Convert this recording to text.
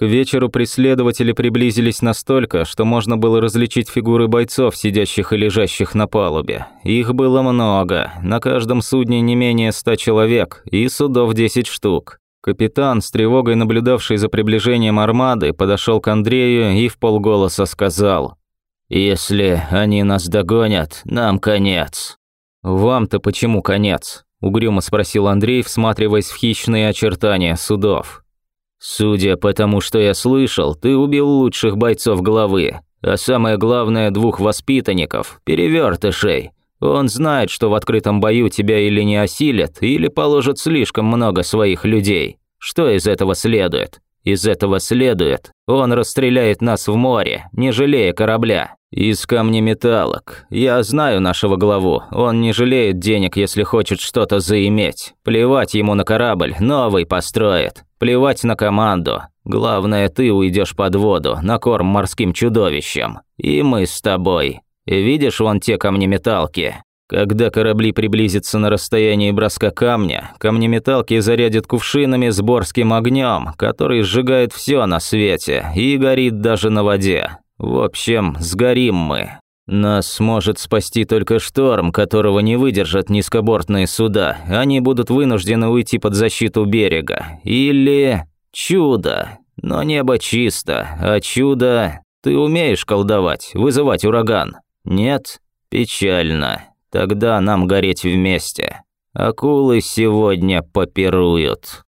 К вечеру преследователи приблизились настолько, что можно было различить фигуры бойцов, сидящих и лежащих на палубе. Их было много, на каждом судне не менее ста человек, и судов десять штук. Капитан, с тревогой наблюдавший за приближением армады, подошел к Андрею и в полголоса сказал «Если они нас догонят, нам конец». «Вам-то почему конец?» – угрюмо спросил Андрей, всматриваясь в хищные очертания судов. «Судя по тому, что я слышал, ты убил лучших бойцов главы, а самое главное – двух воспитанников, перевертышей. Он знает, что в открытом бою тебя или не осилят, или положат слишком много своих людей. Что из этого следует? Из этого следует, он расстреляет нас в море, не жалея корабля. Из камнеметалок. Я знаю нашего главу. Он не жалеет денег, если хочет что-то заиметь. Плевать ему на корабль, новый построит. Плевать на команду. Главное, ты уйдешь под воду, на корм морским чудовищам. И мы с тобой. Видишь вон те камнеметалки? Когда корабли приблизятся на расстояние броска камня, камнеметалки зарядят кувшинами с борским огнем, который сжигает все на свете и горит даже на воде. В общем, сгорим мы. Нас может спасти только шторм, которого не выдержат низкобортные суда. Они будут вынуждены уйти под защиту берега. Или чудо. Но небо чисто, а чудо... Ты умеешь колдовать, вызывать ураган? Нет? Печально. Тогда нам гореть вместе. Акулы сегодня попируют.